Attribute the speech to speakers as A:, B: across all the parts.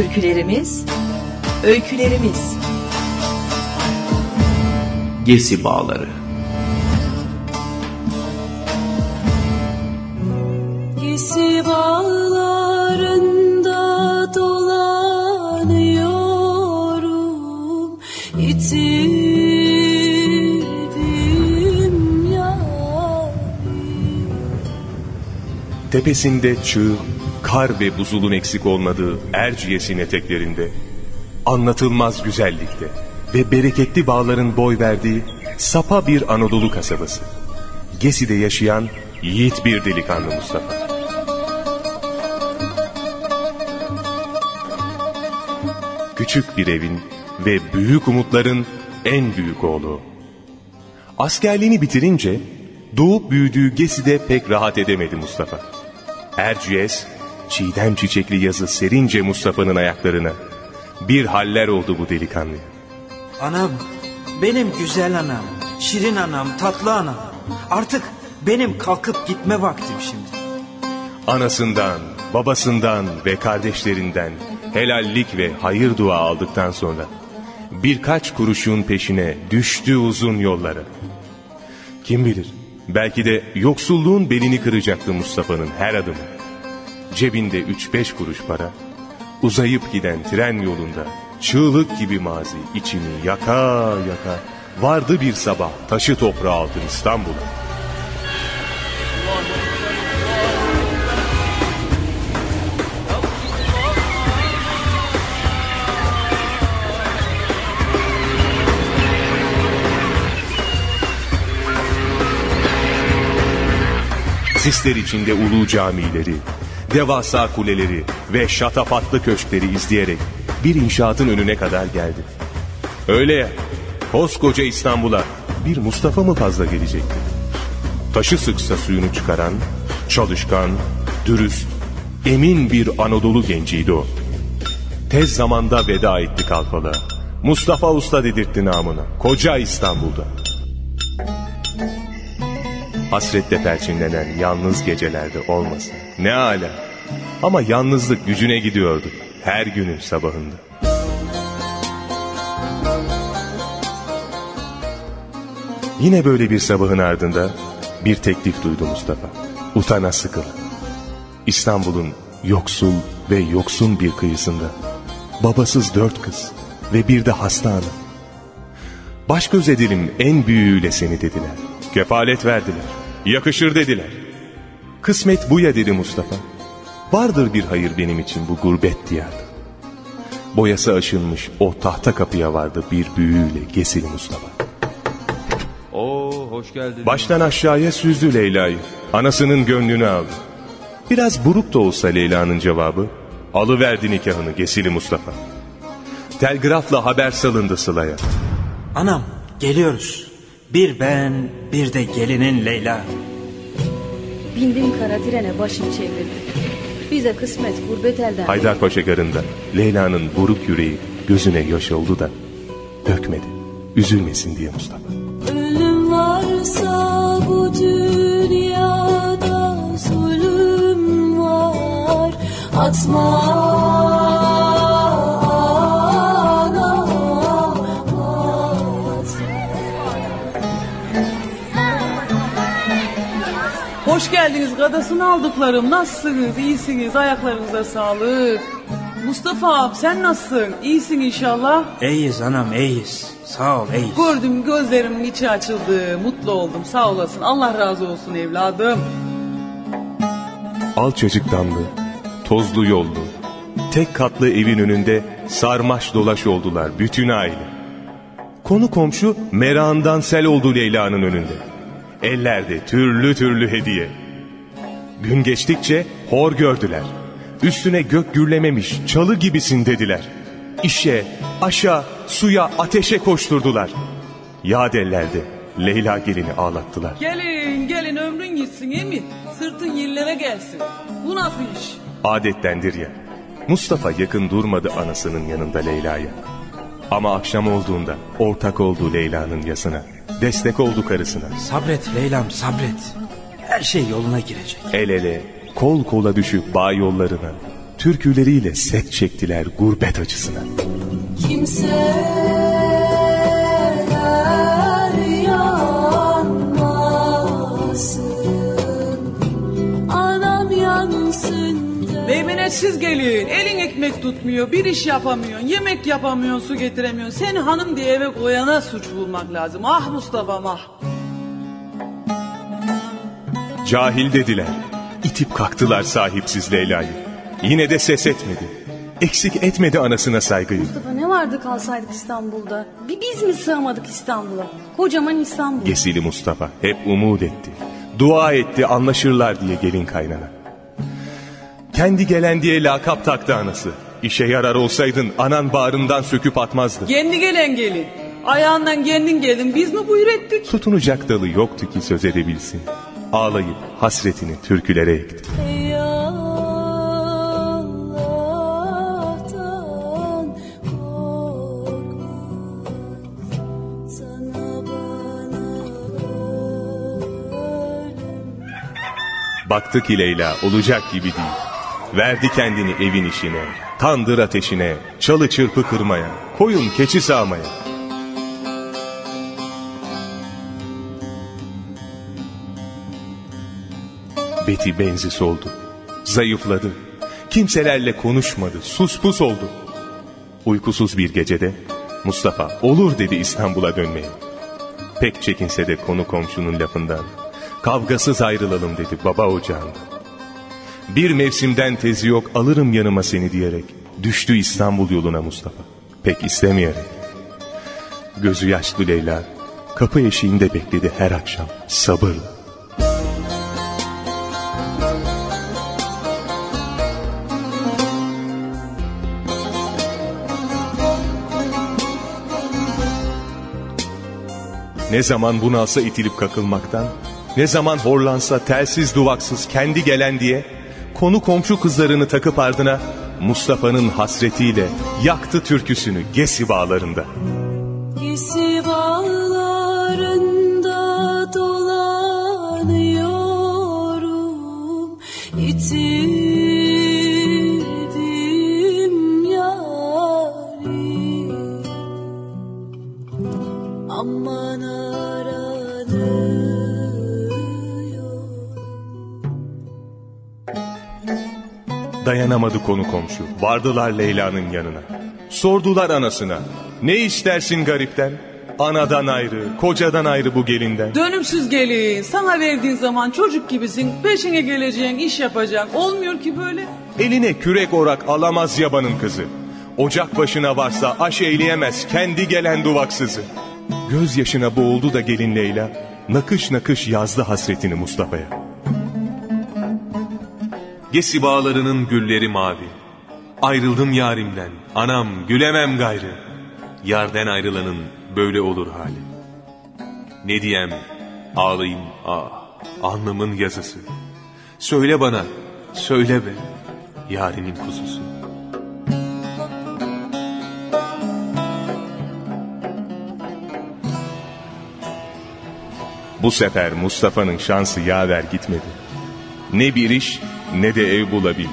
A: Türkülerimiz, öykülerimiz.
B: Gesi Bağları.
C: Gesi bağlarında dolanıyorum. Ya
D: Tepesinde çığ, kar ve buzulun eksik olmadığı Erciyes'in eteklerinde, anlatılmaz güzellikte ve bereketli bağların boy verdiği sapa bir Anadolu kasabası. Gesi'de yaşayan yiğit bir delikanlı Mustafa. Küçük bir evin ve büyük umutların en büyük oğlu. Askerliğini bitirince doğup büyüdüğü Gesi'de pek rahat edemedi Mustafa. Erciyes, çiğdem çiçekli yazı serince Mustafa'nın ayaklarına. Bir haller oldu bu delikanlı.
E: Anam, benim güzel anam, şirin anam, tatlı anam. Artık benim kalkıp gitme vaktim şimdi.
D: Anasından, babasından ve kardeşlerinden helallik ve hayır dua aldıktan sonra birkaç kuruşun peşine düştü uzun yollara. Kim bilir belki de yoksulluğun belini kıracaktı Mustafa'nın her adımı. Cebinde üç beş kuruş para, uzayıp giden tren yolunda çığlık gibi mazi içini yaka yaka vardı bir sabah taşı toprağı altın İstanbul'a. Sisler içinde ulu camileri, devasa kuleleri ve şatafatlı köşkleri izleyerek bir inşaatın önüne kadar geldi. Öyle ya, koskoca İstanbul'a bir Mustafa mı fazla gelecekti? Taşı sıksa suyunu çıkaran, çalışkan, dürüst, emin bir Anadolu genciydi o. Tez zamanda veda etti kalfalığa. Mustafa Usta dedirtti namına, koca İstanbul'da. Hasretle perçinlenen yalnız gecelerde olmasın. Ne ala. Ama yalnızlık gücüne gidiyordu. Her günün sabahında. Yine böyle bir sabahın ardında bir teklif duydu Mustafa. Utana sıkıl. İstanbul'un yoksul ve yoksun bir kıyısında. Babasız dört kız ve bir de hasta ana. Baş göz edelim en büyüğüyle seni dediler. Kefalet verdiler. Yakışır dediler. Kısmet bu ya dedi Mustafa. Vardır bir hayır benim için bu gurbet diyarda. Boyası aşınmış o tahta kapıya vardı bir büyüğüyle Gesili Mustafa.
F: Oo hoş geldin.
D: Baştan aşağıya süzdü Leyla'yı. Anasının gönlünü aldı. Biraz buruk da olsa Leyla'nın cevabı. Alıverdi nikahını Gesili Mustafa. Telgrafla haber salındı Sıla'ya.
E: Anam, geliyoruz. Bir ben, bir de gelinin Leyla.
G: Bindim kara trene başım çevrildi. Bize kısmet gurbet elden.
D: Haydarpaşa garında Leyla'nın buruk yüreği gözüne yaş oldu da dökmedi. Üzülmesin diye Mustafa.
C: Ölüm varsa bu dünyada zulüm var Atma
H: Hoş geldiniz gadasını aldıklarım. Nasılsınız? İyisiniz. Ayaklarınıza sağlık. Mustafa abi sen nasılsın? İyisin inşallah.
E: İyiyiz anam, iyiyiz. Sağ ol, iyiyiz.
H: Gördüm gözlerimin içi açıldı. Mutlu oldum. Sağ olasın. Allah razı olsun evladım.
D: Alçacık damlı, tozlu yollu, tek katlı evin önünde sarmaş dolaş oldular bütün aile. Konu komşu merağından sel oldu Leyla'nın önünde. Ellerde türlü türlü hediye. Gün geçtikçe hor gördüler. Üstüne gök gürlememiş çalı gibisin dediler. İşe, aşa, suya, ateşe koşturdular. Yad ellerde Leyla gelini ağlattılar.
H: Gelin gelin ömrün gitsin iyi mi? Sırtın yerlere gelsin. Bu nasıl iş?
D: Adettendir ya. Mustafa yakın durmadı anasının yanında Leyla'ya. Ama akşam olduğunda ortak oldu Leyla'nın yasına. Destek oldu karısına.
E: Sabret Leyla'm, sabret. Her şey yoluna girecek.
D: El ele, kol kola düşüp bağ yollarına. türküleriyle set çektiler gurbet acısına.
C: Kimseler yanmasın Anam yansın
H: Meymenetsiz gelin. Elin ekmek tutmuyor. Bir iş yapamıyorsun. Yemek yapamıyorsun. Su getiremiyorsun. Seni hanım diye eve koyana suç bulmak lazım. Ah Mustafa'm ah.
D: Cahil dediler. İtip kalktılar sahipsiz Leyla'yı. Yine de ses etmedi. Eksik etmedi anasına saygıyı.
G: Mustafa ne vardı kalsaydık İstanbul'da? Bir biz mi sığamadık İstanbul'a? Kocaman İstanbul.
D: Gesili Mustafa hep umut etti. Dua etti anlaşırlar diye gelin kaynana. Kendi gelen diye lakap taktı anası. İşe yarar olsaydın anan bağrından söküp atmazdı.
H: Kendi gelen gelin. Ayağından kendin geldin. Biz mi buyur ettik?
D: Tutunacak dalı yoktu ki söz edebilsin. Ağlayıp hasretini türkülere ekti.
C: Ey Allah'tan korkmaz Sana bana ölüm
D: Baktı ki Leyla olacak gibi değil. Verdi kendini evin işine, tandır ateşine, çalı çırpı kırmaya, koyun keçi sağmaya. Beti benzi soldu, zayıfladı. Kimselerle konuşmadı, sus pus oldu. Uykusuz bir gecede Mustafa olur dedi İstanbul'a dönmeye. Pek çekinse de konu komşunun lafından. Kavgasız ayrılalım dedi baba ocağında. Bir mevsimden tezi yok alırım yanıma seni diyerek düştü İstanbul yoluna Mustafa. Pek istemeyerek. Gözü yaşlı Leyla kapı eşiğinde bekledi her akşam sabırla. Ne zaman bunalsa itilip kakılmaktan, ne zaman horlansa telsiz duvaksız kendi gelen diye, konu komşu kızlarını takıp ardına Mustafa'nın hasretiyle yaktı türküsünü Gesi bağlarında. Dayanamadı konu komşu, vardılar Leyla'nın yanına. Sordular anasına, ne istersin garipten? Anadan ayrı, kocadan ayrı bu gelinden.
H: Dönümsüz gelin. Sana verdiğin zaman çocuk gibisin. Peşine geleceğin, iş yapacaksın. Olmuyor ki böyle.
D: Eline kürek orak alamaz yabanın kızı. Ocak başına varsa aş eyleyemez kendi gelen duvaksızı. Göz yaşına boğuldu da gelin Leyla, nakış nakış yazdı hasretini Mustafa'ya. Gesi bağlarının gülleri mavi. Ayrıldım yarimden, anam gülemem gayrı. Yarden ayrılanın böyle olur hali. Ne diyem, ağlayayım ah, alnımın yazısı. Söyle bana, söyle be, yarinin kuzusu. Bu sefer Mustafa'nın şansı yaver gitmedi. Ne bir iş ne de ev bulabildi.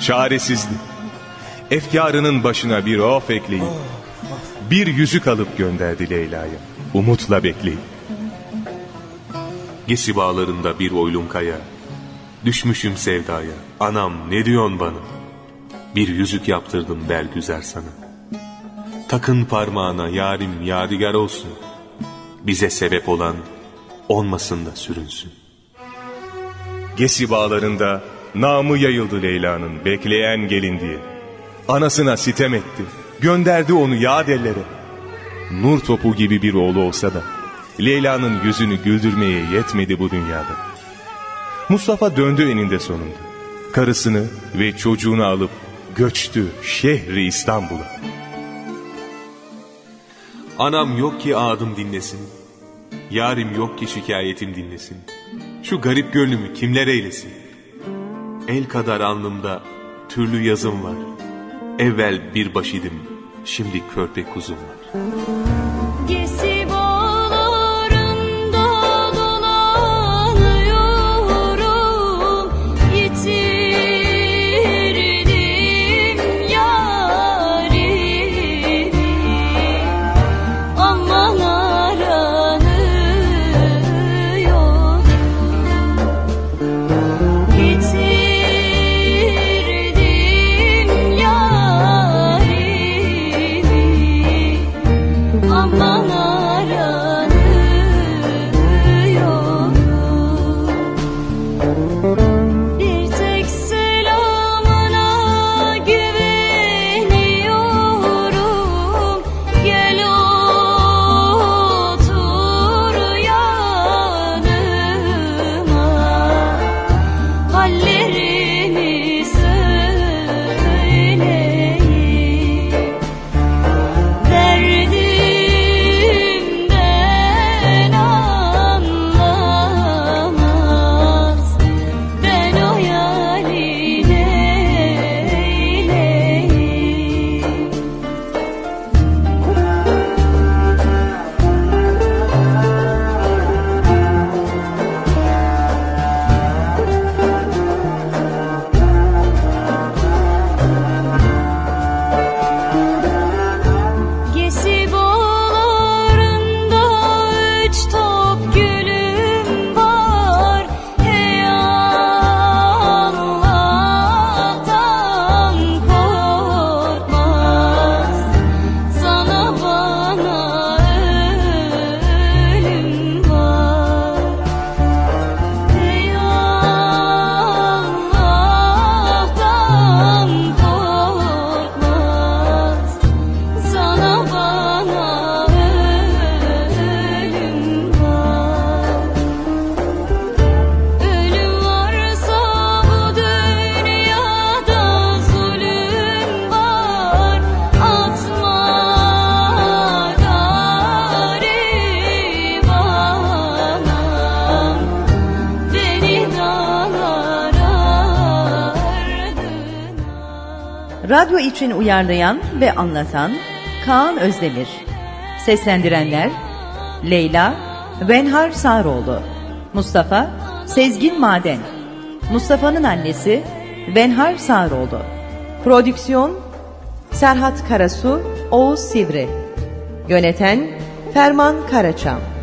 D: Çaresizdi. Efkarının başına bir of ekleyip bir yüzük alıp gönderdi Leyla'ya. Umutla bekleyip. Gesi bağlarında bir oylum kaya. Düşmüşüm sevdaya. Anam ne diyorsun bana? Bir yüzük yaptırdım Bergüzer sana. Takın parmağına yarim yadigar olsun. Bize sebep olan olmasın da sürünsün. Gesi bağlarında namı yayıldı Leyla'nın bekleyen gelin diye. Anasına sitem etti. Gönderdi onu yad ellere. Nur topu gibi bir oğlu olsa da Leyla'nın yüzünü güldürmeye yetmedi bu dünyada. Mustafa döndü eninde sonunda. Karısını ve çocuğunu alıp göçtü şehri İstanbul'a. Anam yok ki adım dinlesin. Yarim yok ki şikayetim dinlesin. Şu garip gönlümü kimler eylesin? El kadar alnımda türlü yazım var. Evvel bir baş idim, şimdi körpe kuzum var.
I: Radyo için uyarlayan ve anlatan Kaan Özdemir. Seslendirenler Leyla Venhar Sarıoğlu, Mustafa Sezgin Maden, Mustafa'nın annesi Venhar Sarıoğlu. Prodüksiyon Serhat Karasu, Oğuz Sivri. Yöneten Ferman Karaçam.